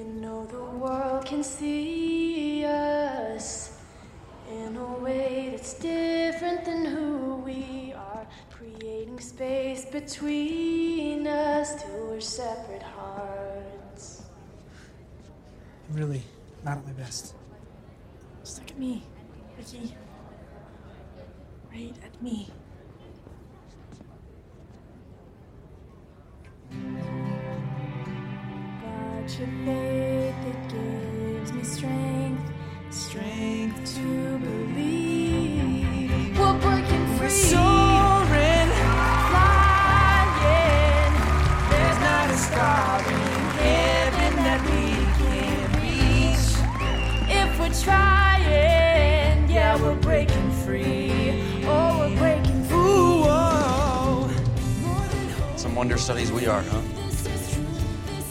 You know the world can see us in a way that's different than who we are. Creating space between us till we're separate hearts. Really not at my best. Just look at me, Ricky. Right at me. Got your faith, it gives me strength, strength to believe. We're breaking free. We're soaring, flying. There's not a star in heaven that we can't reach. If we're trying, yeah, we're breaking free. Oh, we're breaking free. Ooh, whoa. Some wonder studies we are, huh?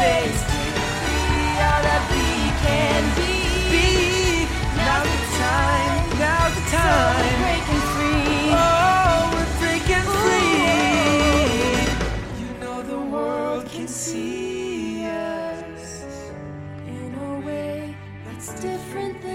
space to be all that we can be. be. Now's the time, now's the time. So we're breaking free. Oh, we're breaking free. You know the world can see us in a way that's different than.